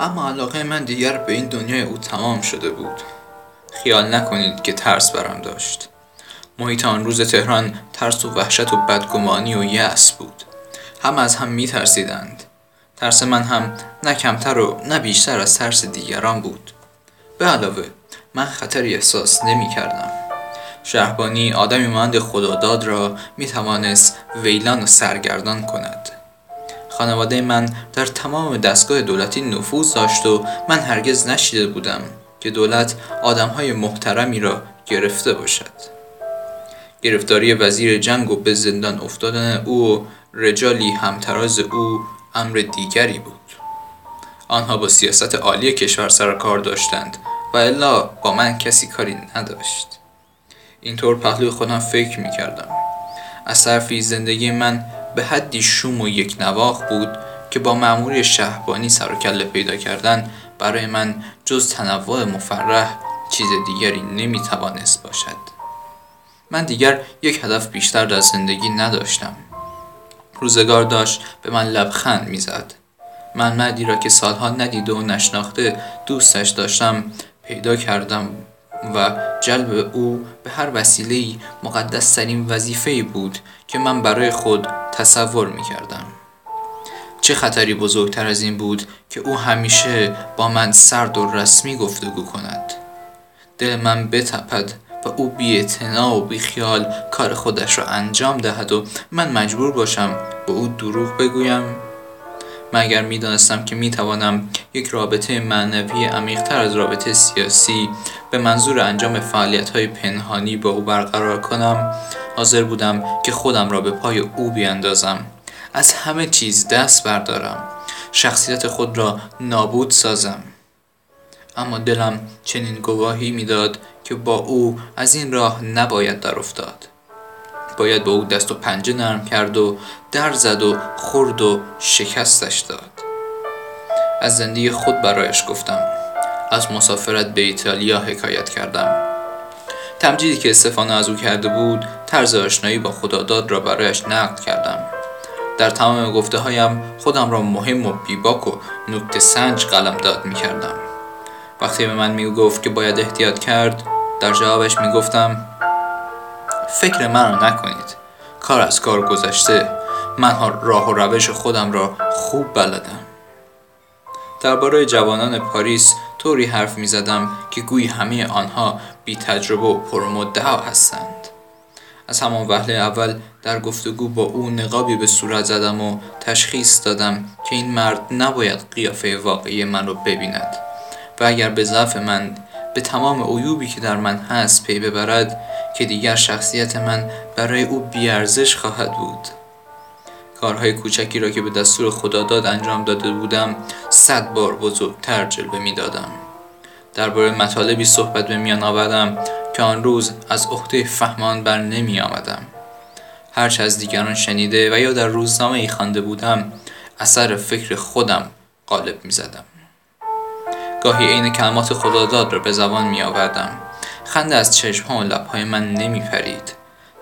اما علاقه من دیگر به این دنیای او تمام شده بود. خیال نکنید که ترس برم داشت. محیط آن روز تهران ترس و وحشت و بدگمانی و یأس بود. هم از هم می ترسیدند ترس من هم نه کمتر و نه بیشتر از ترس دیگران بود. به علاوه من خطری احساس نمی کردم شهبانی آدمی مانند خداداد را می توانست ویلان و سرگردان کند. خانواده من در تمام دستگاه دولتی نفوذ داشت و من هرگز نشیده بودم که دولت آدمهای محترمی را گرفته باشد. گرفتاری وزیر جنگ و به زندان افتادن او و رجالی همتراز او امر دیگری بود. آنها با سیاست عالی کشور سر کار داشتند و الا با من کسی کاری نداشت. اینطور پهلوی خودم فکر می کردم از طرفی زندگی من به حدی شوم و یک نواخ بود که با معموری شهبانی سر و کله پیدا کردن برای من جز تنوع مفرح چیز دیگری نمی توانست باشد. من دیگر یک هدف بیشتر در زندگی نداشتم. روزگار داشت به من لبخند می‌زد. من مردی را که سالها ندیده و نشناخته دوستش داشتم پیدا کردم و جلب او به هر وسیله مقدس ترین وظیفه بود که من برای خود تصور می کردم. چه خطری بزرگتر از این بود که او همیشه با من سرد و رسمی گفتگو کند دل من بتپد و او بی و بی خیال کار خودش را انجام دهد و من مجبور باشم به او دروغ بگویم مگر می دانستم که می توانم یک رابطه معنوی عمیقتر از رابطه سیاسی به منظور انجام فعالیت های پنهانی با او برقرار کنم حاضر بودم که خودم را به پای او بیاندازم. از همه چیز دست بردارم. شخصیت خود را نابود سازم. اما دلم چنین گواهی می‌داد که با او از این راه نباید در افتاد. باید با او دست و پنجه نرم کرد و در زد و خورد و شکستش داد. از زندگی خود برایش گفتم از مسافرت به ایتالیا حکایت کردم. تمجیدی که استفانه از او کرده بود طرز آشنایی با خداداد را برایش نقد کردم. در تمام گفته هایم خودم را مهم و بیباک و نکته سنج قلم داد می کردم وقتی به من می گفت که باید احتیاط کرد در جوابش می گفتم فکر من را نکنید. کار از کار گذشته. من راه و روش خودم را خوب بلدم. درباره جوانان پاریس طوری حرف می زدم که گویی همه آنها بی تجربه و پرمدعا هستند. از همان وهله اول در گفتگو با او نقابی به صورت زدم و تشخیص دادم که این مرد نباید قیافه واقعی من را ببیند. و اگر به ضعف من به تمام عیوبی که در من هست پی ببرد که دیگر شخصیت من برای او بیارزش خواهد بود. کارهای کوچکی را که به دستور خداداد انجام داده بودم صد بار بزرگتر جلوه می دادم. درباره مطالبی صحبت به میان آوردم که آن روز از عهده فهمان بر نمی آمدم. هرچه از دیگران شنیده و یا در روزنامه ای خوانده بودم اثر فکر خودم غالب می زدم. گاهی عین کلمات خداداد را به زبان می آوردم. خنده از چشم و لبهای من نمی پرید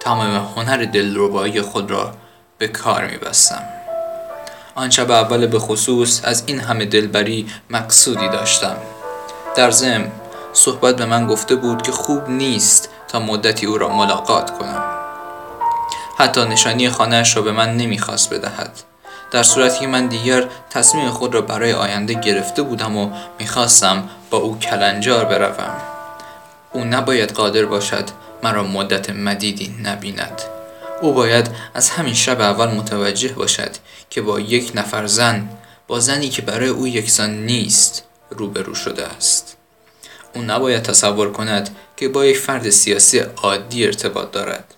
تمام هنر دلربایی خود را به کار می بستم آن شب اول به خصوص از این همه دلبری مقصودی داشتم. در ضمن صحبت به من گفته بود که خوب نیست تا مدتی او را ملاقات کنم. حتی نشانی خانهاش را به من نمی‌خواست بدهد. در صورتی که من دیگر تصمیم خود را برای آینده گرفته بودم و می‌خواستم با او کلنجار بروم. او نباید قادر باشد مرا مدت مدیدی نبیند. او باید از همین شب اول متوجه باشد که با یک نفر زن با زنی که برای او یکسان نیست روبرو شده است. او نباید تصور کند که با یک فرد سیاسی عادی ارتباط دارد.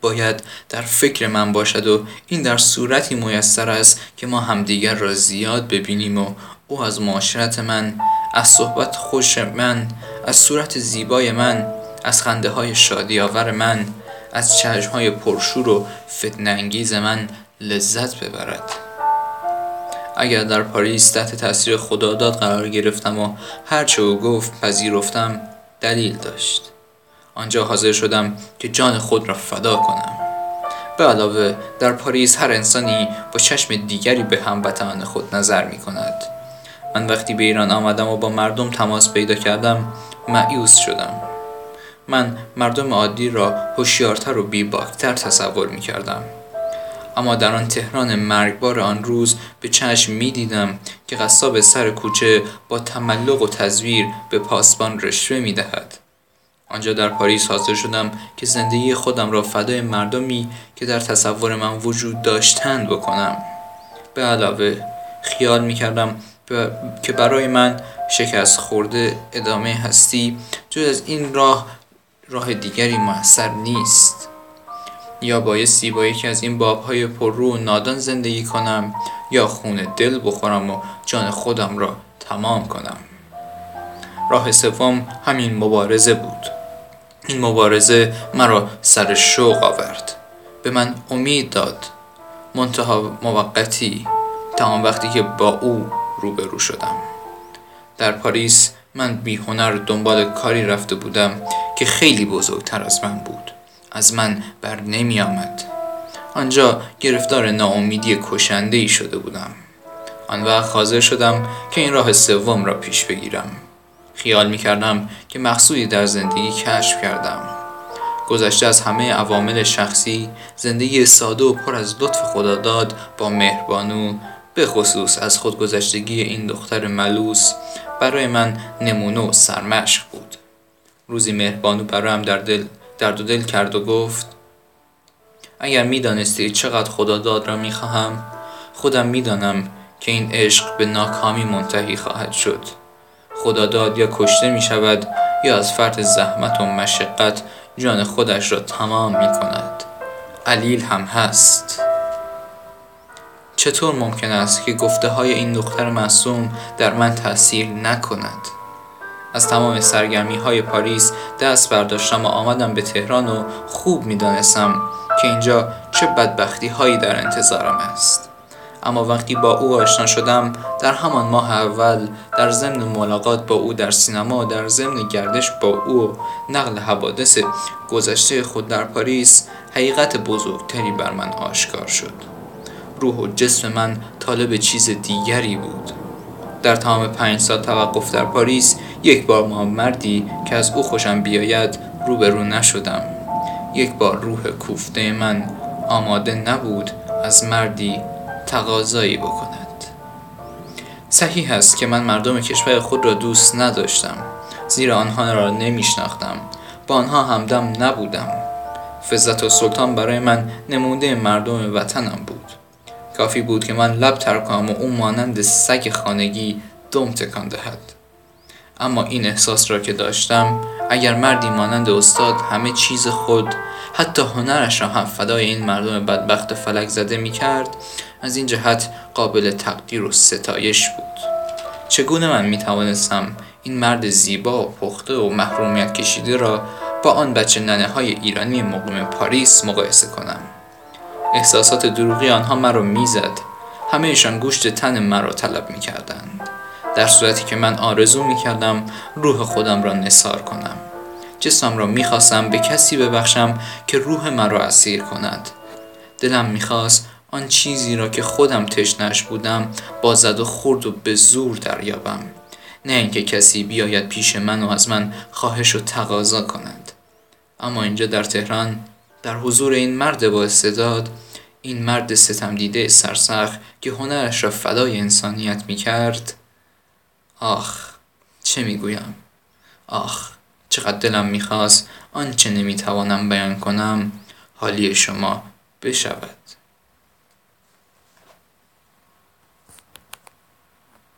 باید در فکر من باشد و این در صورتی میسر است که ما همدیگر را زیاد ببینیم و او از معاشرت من از صحبت خوش من از صورت زیبای من از خنده های شادی آور من از چشم های پرشور و فتنانگیز من لذت ببرد. اگر در پاریس تحت تاثیر خداداد قرار گرفتم و هرچه او گفت پذیرفتم دلیل داشت. آنجا حاضر شدم که جان خود را فدا کنم. به علاوه در پاریس هر انسانی با چشم دیگری به هموطنان خود نظر می کند من وقتی به ایران آمدم و با مردم تماس پیدا کردم معیوز شدم. من مردم عادی را هوشیارتر و بیباکتر تصور می کردم اما در آن تهران مرگبار آن روز به چشم می دیدم که قصاب سر کوچه با تملق و تزویر به پاسبان رشوه می دهد. آنجا در پاریس حاضر شدم که زندگی خودم را فدای مردمی که در تصور من وجود داشتند بکنم. به علاوه خیال می کردم که برای من شکست خورده ادامه هستی جز از این راه راه دیگری موثر نیست. یا بایستی با یکی از این بابهای پررو و نادان زندگی کنم یا خون دل بخورم و جان خودم را تمام کنم. راه سوم همین مبارزه بود. این مبارزه مرا سر شوق آورد. به من امید داد. منتها موقتی تمام وقتی که با او روبرو شدم. در پاریس من بی هنر دنبال کاری رفته بودم که خیلی بزرگتر از من بود. از من بر نمی آمد. آنجا گرفتار ناامیدی کشنده ای شده بودم. آن وقت حاضر شدم که این راه سوم را پیش بگیرم. خیال می کردم که مقصودی در زندگی کشف کردم. گذشته از همه عوامل شخصی زندگی ساده و پر از لطف خداداد با مهربانو به خصوص از خودگذشتگی این دختر ملوس برای من نمونه و سرمشق بود. روزی مهربانو برایم در دل درد و دل کرد و گفت اگر می‌دانستی چقدر خداداد را می‌خواهم خودم می‌دانم که این عشق به ناکامی منتهی خواهد شد. خداداد یا کشته می شود یا از فرط زحمت و مشقت جان خودش را تمام می کند علیل هم هست. چطور ممکن است که گفته های این دختر معصوم در من تاثیر نکند؟ از تمام سرگرمی های پاریس دست برداشتم و آمدم به تهران و خوب می دانستم که اینجا چه بدبختی هایی در انتظارم است. اما وقتی با او آشنا شدم در همان ماه اول در ضمن ملاقات با او در سینما و در ضمن گردش با او نقل حوادث گذشته خود در پاریس حقیقت بزرگتری بر من آشکار شد روح و جسم من طالب چیز دیگری بود. در تمام پنج سال توقف در پاریس یک بار ما مردی که از او خوشم بیاید روبرو نشدم. یک بار روح کوفته من آماده نبود از مردی تقاضایی بکند. صحیح است که من مردم کشور خود را دوست نداشتم. زیرا آنها را نمیشناختم. با آنها همدم نبودم. فزت و سلطان برای من نموده مردم وطنم بود. کافی بود که من لب ترکم و او مانند سگ خانگی دم تکان دهد. اما این احساس را که داشتم اگر مردی مانند استاد همه چیز خود حتی هنرش را هم فدای این مردم بدبخت فلک زده می کرد از این جهت قابل تقدیر و ستایش بود. چگونه من می توانستم این مرد زیبا و پخته و محرومیت کشیده را با آن بچه ننه های ایرانی مقیم پاریس مقایسه کنم؟ احساسات دروغی آنها مرا می‌زد. همهشان گوشت تن مرا طلب می‌کردند. در صورتی که من آرزو می‌کردم روح خودم را نصار کنم. جسمم را می‌خواستم به کسی ببخشم که روح مرا اسیر کند. دلم می‌خواست آن چیزی را که خودم تشنش بودم با زد و خورد و به زور دریابم. نه اینکه کسی بیاید پیش من و از من خواهش و تقاضا کند. اما اینجا در تهران در حضور این مرد با استعداد این مرد ستم دیده سرسخ که هنرش را فدای انسانیت می کرد آخ چه می گویم آخ چقدر دلم می‌خواست آنچه نمی‌توانم بیان کنم حالی شما بشود.